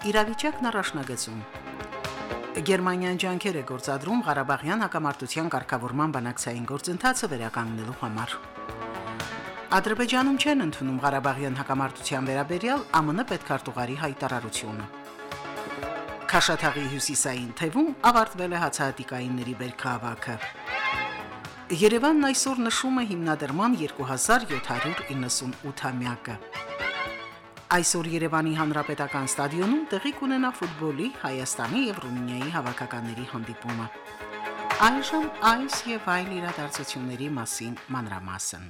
Իրավիճակն առաջնագծում։ Գերմանիան ջանքեր է գործադրում Ղարաբաղյան հակամարտության կարգավորման բանակցային գործընթացը վերականգնելու համար։ Ադրբեջանում չեն ընդունում Ղարաբաղյան հակամարտության վերաբերյալ ԱՄՆ պետքարտուղարի հայտարարությունը։ Քաշաթաղի հյուսիսային թևում ավարտվել է հացահատիկայինների բերքահավաքը։ Երևանն այսօր նշում է հիմնադրման 2798-ամյակը։ Այսօր Երևանի Հանրապետական ստադիոնում տեղի կունենա ֆուտբոլի Հայաստանի եւ Ռումինիայի հավաքականների հանդիպումը։ Այժմ այս եւ այլ իրադարձությունների մասին մանրամասն։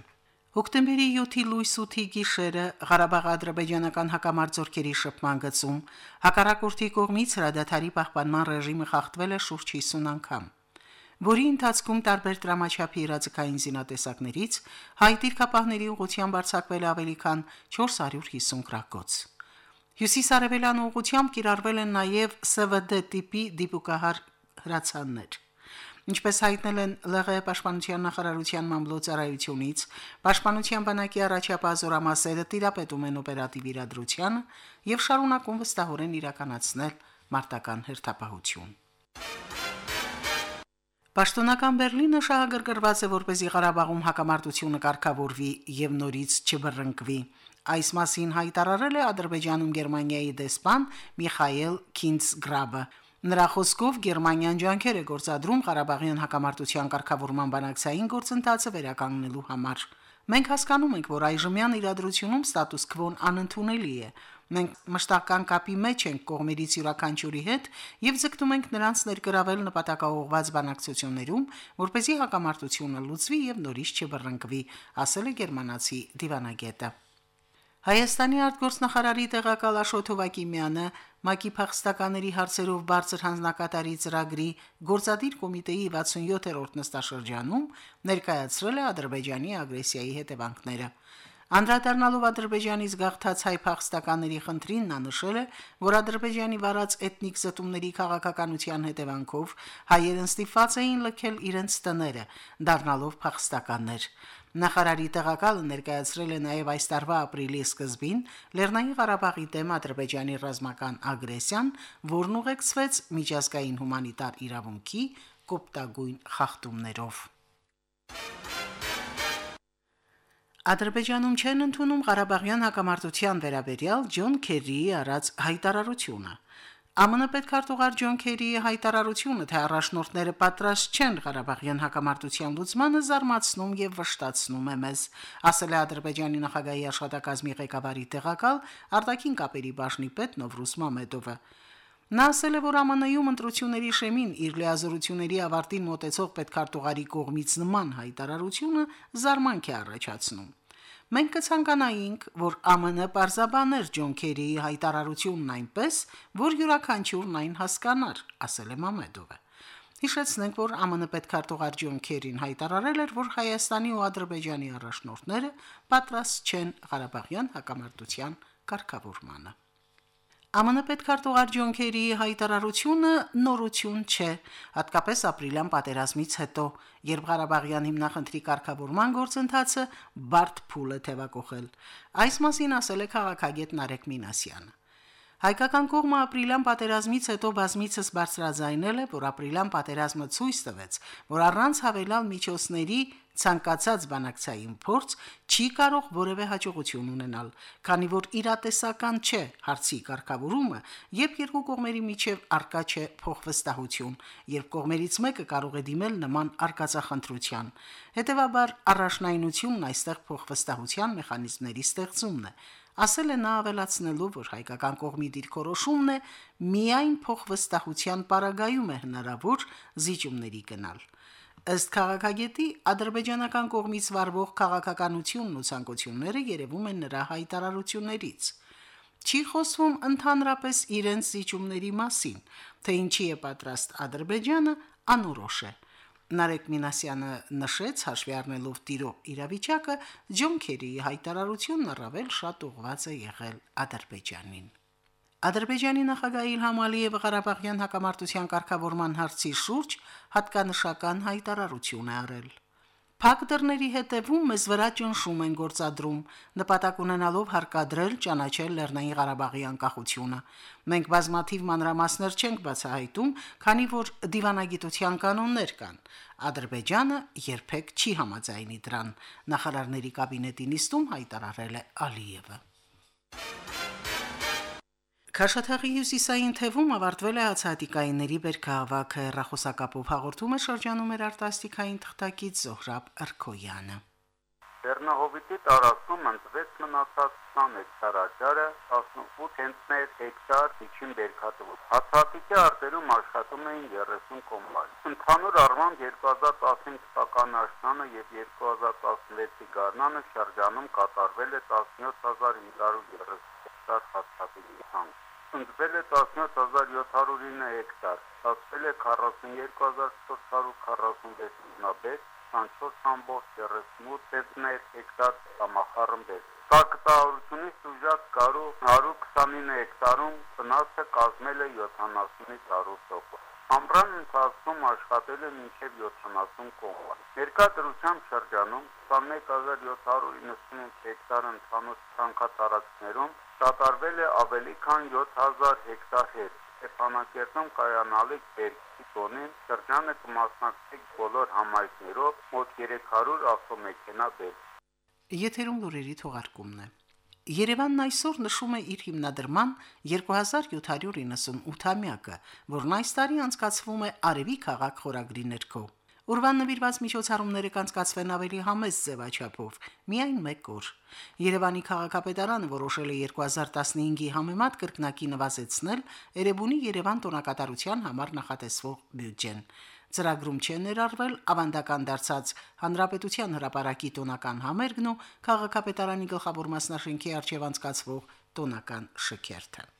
Հոկտեմբերի 7-ի լույս 8-ի գիշերը Ղարաբաղ-ադրբեջանական հակամարտությունների շփման գծում հակառակորդի կողմից հրադադարի պահպանման ռեժիմը խախտվել է շուրջ 50 անգամ որի ընթացքում տարբեր դրամաչափի իրազեկային զինատեսակներից հայ դիրքապահների ուղղությամբ արձակվել ավելի քան 450 գրակոց։ Հյուսիսարևելյան ուղղությամբ կիրառվել են նաև ՍՎԴ տիպի դիպուկահար հրացաններ։ Ինչպես հայտնել են ԼՂ պաշտպանության նախարարության մամլոյցարայությունից, պաշտպանության բանակի առաջապահ զորամասերը տիրապետում են օպերատիվ իրադրությանը եւ շարունակում վստահորեն իրականացնել մարտական հերթապահություն։ Պաշտոնական Բերլինը շահագրգռված է որպեսի Ղարաբաղում հակամարտությունը կարգավորվի եւ նորից չբռնկվի։ Այս մասին հայտարարել է Ադրբեջանում Գերմանիայի դեսպան Միխայել Քինցգրաբը։ Նրա խոսքով Գերմանիան ջանքեր է գործադրում Ղարաբաղյան հակամարտության կարգավորման բանակցային գործընթացը վերականգնելու համար։ Մենք հասկանում ենք, որ այժմյան իրադրությունում ստատուս քվոն անընդունելի է։ Մենք մշտական կապի մեջ ենք կողմերից յուրաքանչյուրի հետ եւ ձգտում ենք նրանց ներգրավել նպատակաուղղված բանակցություններում, որ เป զի հակամարտությունը լուծվի եւ նորից չբռնկվի, ասել է գերմանացի դիվանագետը։ Հայաստանի արտգործնախարարի տեղակալ Աշոտ Հովակիմյանը ՄԱԿ-ի փախստականների հարցերով բարձր հանձնակատարի ծրագրի գործադիր կոմիտեի 67-րդ նստաշրջանում ներկայացրել է Ադրբեջանի ագրեսիայի հետևանքները։ Անդրադառնալով Ադրբեջանից գաղթած հայ փախստականների խնդրին նա նշել է, որ Ադրբեջանի վարած էթնիկ զտումների քաղաքականության հետևանքով հայերն ստիպված էին լքել իրենց տները, դառնալով փախստականներ։ Նախարարի տեղակալը ներկայացրել է նաև այս տարվա ապրիլի սկզբին Լեռնային Ղարաբաղի դեմ Ադրբեջանի ռազմական ագրեսիան, որն ուղեկցվեց միջազգային հումանիտար իրավունքի կոպտագույն խախտումներով։ Ադրբեջանում չեն ընդունում Ղարաբաղյան հակամարտության վերաբերյալ Ջոն Քերիի արած հայտարարությունը։ ԱՄՆ պետքարտուղար Ջոն Քերիի հայտարարությունը, թե առաջնորդները պատրաստ չեն Ղարաբաղյան հակամարտության լուծմանը զարմացնում եւ վշտացնում է մեզ, ասել է Ադրբեջանի նախագահի աշխատակազմի ղեկավարի տեղակալ Արտակին կապերի բաժնի պետ Նովրուս Մամեդովը։ Նա ասել է, որ ԱՄՆ-ում ընտրությունների շեմին իր լիազորությունների ավարտին մոտեցող պետքարտուղարի կողմից նման հայտարարությունը զարմանք է առաջացնում։ Մենք կցանկանայինք, որ ԱՄՆ պարզաբաներ Ջոն Քերիի հայտարարությունն այնպես, որ յուրաքանչյուրն այն հասկանար, ասել է Մամեդովը։ Հիշեցնենք, որ ԱՄՆ պետքարտուղար Ջոն Քերին հայտարարել էր, որ Հայաստանի ու Ադրբեջանի առաջնորդները պատրաստ չեն Ղարաբաղյան հակամարտության կարգավորմանը։ ԱՄՆ պետքարտուղար Ջոն Քերիի հայտարարությունը նորություն չէ, հատկապես ապրիլյան պատերազմից հետո, երբ Ղարաբաղյան հիմնախնդրի կարգավորման գործընթացը բարդ փուլ է թևակողել։ Այս մասին ասել է քաղաքագետ Նարեկ Մինասյանը։ Հայկական կողմը ապրիլյան պատերազմից հետո բազմիցս բարձրաձայնել է, որ ապրիլյան պատերազմը ցույց տվեց, որ առանց հավելյալ միջոցների ցանկացած բանակցային փորձ չի կարող որևէ հաջողություն ունենալ, քանի որ իրատեսական չէ հարցի կարգավորումը, երբ երկու կողմերի միջև արկա չէ փոխվստահություն, երբ կողմերից մեկը կարող է դիմել նման արկածախնդրության։ Հետևաբար առաջնայինությունն այստեղ փոխվստահության մեխանիզմների ստեղծումն է ասել է նա ավելացնելու, որ հայկական կողմի դիրքորոշումն է միայն փոխվստահության պարագայում է հնարավոր զիջումների գնալ։ Ըստ քաղաքագետի ադրբեջանական կողմից վարվող քաղաքականությունն ու ցանկությունները երևում են նրա հայտարարություններից։ Չի խոսվում ընդհանրապես իրենց զիջումների մասին, թե ինչի է պատրաստ Ադրբեջանը, անորոշ է։ Նարեկ Մինասյանը նշեց հաշվի առնելով տիրո իրավիճակը, Ջոն Քերիի հայտարարությունն առավել շատ ուղղված է եղել Ադրբեջանին։ Ադրբեջանի նախագահ Իլհամ Ալիևը Ղարաբաղյան հակամարտության կարգավորման հարցի շուրջ հատկանշական հայտարարություն է արել։ Փակ դռների հետևում մեզ վրա ճնշում են գործադրում, նպատակ ունենալով հարկադրել ճանաչել Լեռնային Ղարաբաղի անկախությունը։ Մենք բազմաթիվ մանրամասներ չենք բացահայտում, քանի որ դիվանագիտության կանոններ կան։ Ադրբեջանը երբեք չի համաձայնի դրան, նախարարների կաբինետի նիստում հայտարարել է Ալիևը։ Քաշաթաղի հյուսիսային թևում ավարտվել է հացահատիկայինների բերքահավաքը, ռախոսակապով հաղորդում է շրջանում էր արտասթիկային թղթակից Զոհրաբ Արքոյանը։ Լեռնահովիտի տարածքում ընտրվեց մնացած 20 հեկտար աջարը, 18 ցենտներ հեկտար միջին բերքատվով։ Հացահատիկի արտերում աշխատում էին 30 կոմբայն։ Ընդհանուր առմամբ 2015 թվականի աշնանը եւ 2016-ի գարնանը շրջանում կատարվել է 17530 հեկտար հացահատիկի ցանց ընդվել է 17709 հեկտար, ստացվել է 42446 նաբետ, 24.38 ցենտներ հեկտար համախառնվել։ Սակտավորությունից ուժած կարու 129 հեկտարում վնասը կազմել է 70-ից 100%։ Ամռան ընթացքում աշխատել է մինչև 70 կողմ։ Ներկա դրությամբ շրջանում 21798 հեկտար ընդհանուր ցանքատարածքներում կատարվել է ավելի քան 7000 հեկտար հեր։ Ստեփանակերտում կայանալիք բերքի տոնին շրջանը կմասնակցի բոլոր համայնքներով մոտ 300 ավտոմեքենա բերք։ Եթերում լուրերի թողարկումն է։ Երևանն այսօր նշում է իր հիմնադրման 2798-ամյակը, որն այս տարի անցկացվում է Արևի քաղաք խորագրի ներքո։ Ուրվան նվիրված միջոցառումները կանցկացվեն ավելի համեստ ձևաչափով, միայն մեկ օր։ Երևանի քաղաքապետարանը որոշել է 2015-ի համեմատ կրկնակի նվազեցնել Էրեբունի Երևան տոնակատարության համար նախատեսվող բյուջեն։ Ծրագրում չեն ներառվել ավանդական դարձած հանրապետության հրապարակի տոնական համերգն ու քաղաքապետարանի գլխավոր մասնաշենքի արչև անցկացվող տոնական շքերթը։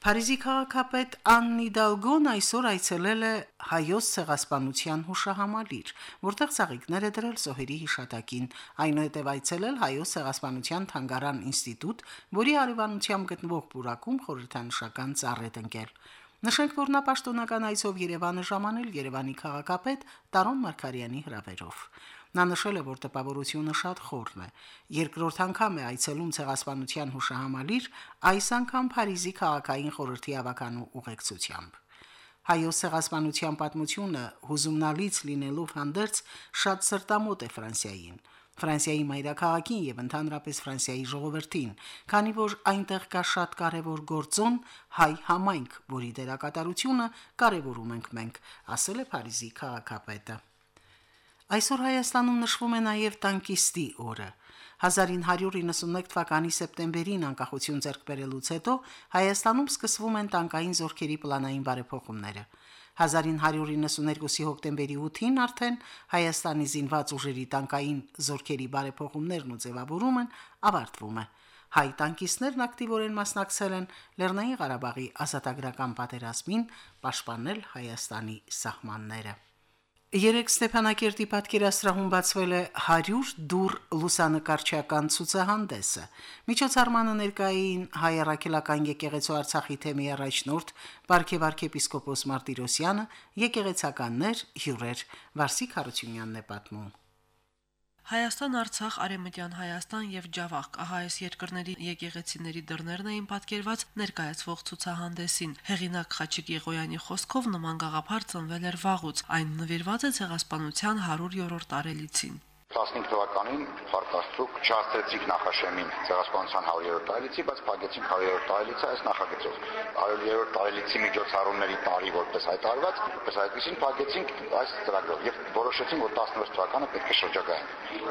Փարիզի քաղաքապետ Աննի Դալգոն այսօր այցելել է հայոց ցեղասպանության հուշահամալիր, որտեղ ցաղիկներ է դրել զոհերի հիշատակին, այնուհետև այցելել հայոց ցեղասպանության թանգարան ինստիտուտ, որի արիվանությամբ գտնվող բուրակում խորհրդանշական ծառ է տնկել։ Նշենք, որ նա պաշտոնական այցով Երևանը ժամանել Երևանի քաղաքապետ Տարոն Մարկարյանի հրավերով։ Նա նշել է, որ տպավորությունը շատ խորն է։ Երկրորդ անգամ է այցելում ցեղասպանության հուշահամալիր, այս անգամ Փարիզի քաղաքային խորհրդի ավականու ուղեկցությամբ։ Հայոց ցեղասպանության պատմությունը հուզումնալից լինելով հանդերձ շատ սրտամոտ է Ֆրանսիային։ Ֆրանսիայի մայրաքաղաքին եւ ընդհանրապես Ֆրանսիայի ժողովրդին, քանի որ այնտեղ կա շատ կարևոր գործոն հայ համայնք, որի դերակատարությունը կարևորում ենք մենք, ասել է Փարիզի քաղաքապետը։ Այսօր Հայաստանում նշվում է նաև տանկիստի օրը։ 1991 թվականի սեպտեմբերին անկախություն ձեռք բերելուց հետո Հայաստանում սկսվում են տանկային զորքերի պլանային բարեփոխումները։ 1992-ի հոկտեմբերի 8-ին արդեն Հայաստանի զինված ուժերի տանկային զորքերի բարեփոխումներն ու ձևավորումն ավարտվում է։ Հայ տանկիստներն ակտիվորեն մասնակցել են Լեռնային Ղարաբաղի ազատագրական պատերազմին, պաշտպանել Հայաստանի սահմանները։ Երեք Ստեփանակերտի պատկերասրահում բացվել է 100 դուր լուսանկարչական ցուցահանդեսը։ Միջոցառմանը ներկային հայ առաքելական եկեղեցու Արցախի թեմի առաջնորդ Պարքև arczepiskopos Մարտիրոսյանը, եկեղեցականներ, հյուրեր։ Վարսիկ Հարությունյանն է պատմում։ Հայաստան-Արցախ, Արեմտյան Հայաստան եւ Ջավախ ահայս երկրների եկեղեցիների դռներն էին պատկերված ներկայացվող ցուցահանդեսին։ Հեղինակ Խաչիկ Եղոյանի խոսքով նման գաղափար ծնվել էր վաղուց։ Այն նվիրված է ցեղասպանության 100-րդ տարելիցին։ 15 թվականին Փարտաստուկ չհասցրեցիք նախաշեմին ցեղասպանության 100-րդ տարելիցի, բայց փակեցինք 100-րդ տարելիցը այս նախագծով։ 100-րդ տարելիցի միջոցառումների տարի որպես հայտարարված, պես այդպեսին փակեցինք այս ծրագրով եւ որոշեցինք, որ 16 թվականը պետք է շրջագայեն։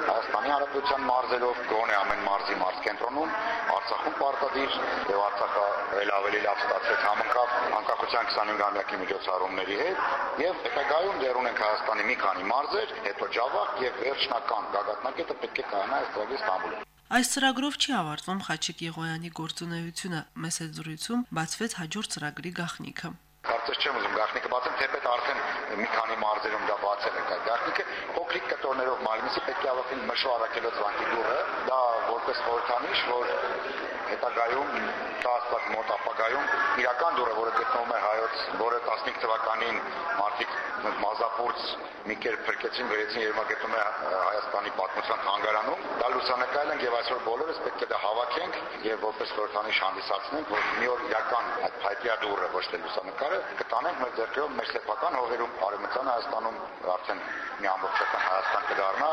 Հայաստանի Հանրապետության մարզերով գոնե ամեն մարզի մարզ կենտրոնում, Արցախում պարտադիր եւ Արցախը ել ավելի լավ ստացվեց համընկավ անկախության 25-ամյակի միջոցառումների հետ եւ հետագայում դեռ ունենք Հայաստանի մի քանի մարզեր, հետո Ջավախ եւ վերջնակ կան գագաթնակետը պետք է կանա այս ծրագրի Ստամբուլում։ Այս ծրագրով չի ավարտվում Խաչիկ Եղոյանի գործունեությունը, մեծ զրույցում բացվեց հաջորդ ծրագրի գաղտնիքը։ Կարծես չեմ ուզում գաղտնիքը բացեմ, թեպետ արդեն մի քանի մարզերում դա բացել է այդ գաղտնիքը, փոքրիկ կտորներով մալմիսի պետք է ավարտին մշո առաքելոց վանկի դուրը, դա որպես խորհրդանիշ, որ հետագայում դա աստված մոտ ապագայում իրական դուրը, որը գտնվում է հայոց, որը 15 թվականին մարդիկ մազապուրց մի կերպ փրկեցին, վերեցին երմակետում է Հայաստանի պատմության հանգարանում, դա լուսանկարել են եւ այսօր բոլորս պետք է դա հավաքենք եւ որպես խորհրդանիշ հանդիսացնենք, որ մի օր իրական այդ փայտյա դուրը ոչ թե լուսանկարը կտանենք մեր ձեռքերով մեր սեփական հողերում Արևմտյան Հայաստանում արդեն մի ամբողջական Հայաստան կդառնա,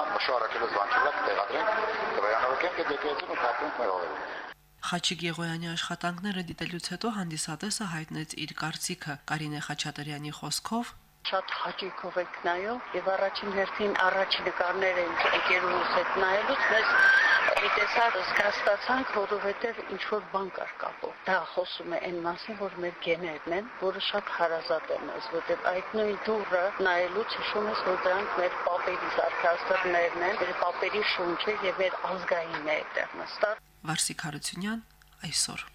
վանքի վրա կտեղադրենք, կվերանորոգենք այդ եկեղեցին ու փակենք մեր հողերում։ Խաչիկ Եղոյանի աշխատանքները դիտելուց հետո հանդիսատեսը հայտնեց իր կարծիքը Կարինե Խաչատրյանի խոսքով շատ հաճույքով եք նայում եւ առաջին հերթին առաջ նկարները ընկերուհուս հետ նայելուց մեզ մի տեսակ զգաստացանք, որովհետեւ ինչ որ բան կար կապով։ Դա խոսում է այն մասին, որ մեր գեներն են, որը շատ հարազատ են մեզ, որովհետեւ այդ նույն դուրը նայելուց հիշում ես, որ դրանք մեր պապերի զարգացումներն են, մեր պապերի շունչը եւ մեր ազգայինն է այդտեղ նստած։ Վարսիկ Հարությունյան այսօր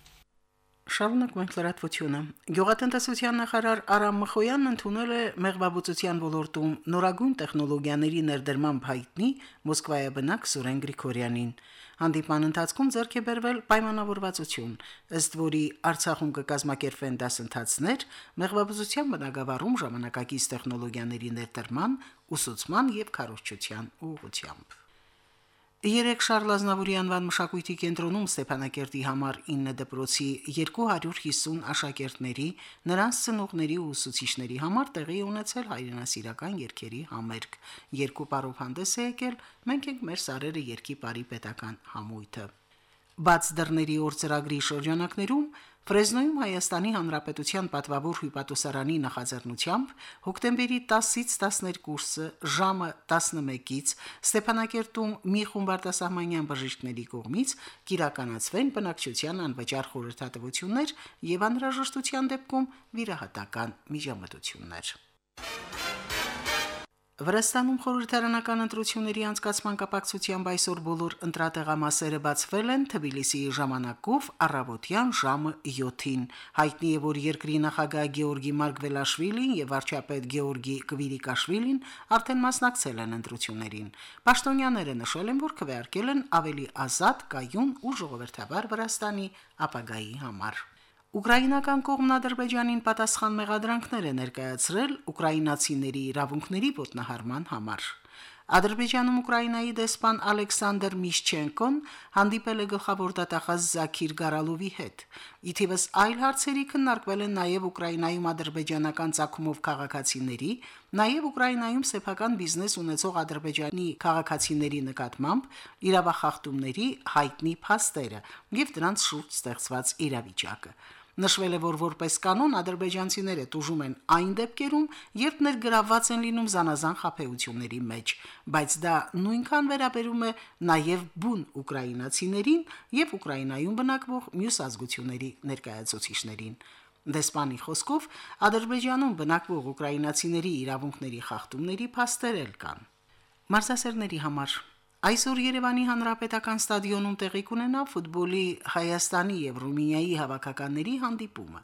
Շարունակ մենք լրատվությունը։ Գյուղատնտեսության նախարար Արամ Մխոյանն ընդունել է մեղվաբուծության ոլորտում նորագույն տեխնոլոգիաների ներդրման հայտնի Մոսկվայաբնակ Սուրեն Գրիգորյանին։ Հանդիպման ընթացքում ձեռք է բերվել պայմանավորվածություն, ըստ որի Արցախում կկազմակերպվեն դասընթացներ մեղվաբուծության բնագավառում ժամանակակից տեխնոլոգիաների ներդրման, ուսուցման եւ քարոզչության ուղղությամբ։ Երեք Շարլ Ազնավուրի անվան մշակույթի կենտրոնում Ստեփանակերտի համար 9 դպրոցի 250 աշակերտների, նրանց ծնողների ու ուսուցիչների համար տեղի ունեցել հայրենասիրական երկերի համերգ։ Երկու parով հանդես է եկել «Մենք ենք մեր սարերը» երկի բարի պետական համույթը։ Բաց դռների օր ծրագրի շրջանակներում Ֆրեզնոյում Հայաստանի Հանրապետության պատվավոր հյուպատոսարանի նախաձեռնությամբ հոկտեմբերի 10-ից 12-ը ժամը 11-ից Ստեփանակերտում մի խումբ արտասահմանյան բժիշկների կողմից կիրականացվեն բնակչության անվճար խորհրդատվություններ եւ անհրաժեշտության դեպքում վիրահատական միջամտություններ։ Վրաստանում խորհրդարանական ընտրությունների անցկացման կապակցությամբ այսօր բոլոր ընտրատեղամասերը բացվել են Թբիլիսիի ժամանակով առավոտյան ժամը 7-ին։ Հայտնի է, որ երկրի նախագահ Գեորգի Մարգվելաշվիլին եւ վարչապետ Գեորգի Կվիրիկաշվիլին արդեն մասնակցել են ընտրություններին։ Պաշտոնյաները նշել են, որ քվեարկել են ավելի ազատ, կայուն ու ժողովրդավար Վրաստանի ապագայի համար։ Ուկրաինական կողմն Ադրբեջանին պատասխան մեղադրանքներ է ներկայացրել ուկրաինացիների իրավունքների ոտնահարման համար։ Ադրբեջանում Ուկրաինայի դեսպան Ալեքսանդր Միշչենկոն հանդիպել է գլխավոր դատախազ Զաքիր Գարալովի հետ։ Իթիվս այլ հարցերի քննարկվել են նաև Ուկրաինայում ադրբեջանական ցակումով քաղաքացիների, նաև Ուկրաինայում սեփական բիզնես ունեցող ադրբեջանի քաղաքացիների նկատմամբ իրավախախտումների հայտնի փաստերը եւ դրանց շուրջ ստեղծված իրավիճակը։ Նշվել է, որ որպես կանոն ադրբեջանցիները տուժում են այն դեպքերում, երբ ներգրավված են լինում զանազան խափեությունների մեջ, բայց դա նույնքան վերաբերում է նաև բուն ուկրաինացիներին եւ Ուկրաինայում բնակվող մյուս ազգությունների ներկայացուցիչներին։ Դեսպանի խոսքով Ադրբեջանում բնակվող ուկրաինացիների իրավունքների խախտումների փաստեր կան։ Մարզասերների համար Այսօր Երևանի Հանրապետական ստադիոնում տեղի կունենա ֆուտբոլի Հայաստանի եւ Ռումինիայի հավաքականների հանդիպումը։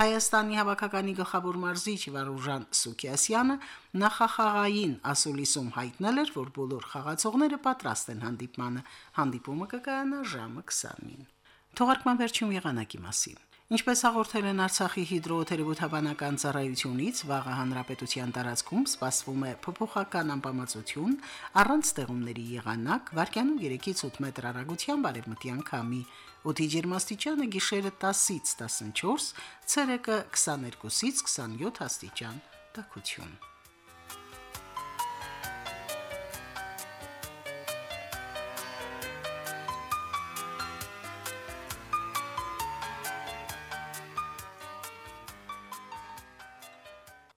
Հայաստանի հավաքականի գլխավոր մարզիչ Վարուժան Սուքիասյանը նախախաղային ասուլիսում հայտնել էր, որ բոլոր խաղացողները պատրաստ են հանդիպմանը։ Հանդիպումը կկայանա ժամը 20-ին։ Թողարկման վերջում եղանակի մասին։ Ինչպես հաղորդել են Արցախի հիդրոթերապևտաբանական ծառայությունից, վաղը հանրապետության տարածքում սպասվում է փոփոխական անբավարարություն, առանց ստեղումների եղանակ, վարկյանում 3-ից 8 մետր արագությամբ արևմտյան քամի։ Օդի ջերմաստիճանը գիշերը 10-ից 14, ցերեկը 22-ից 27 աստիճան։ Տաքություն։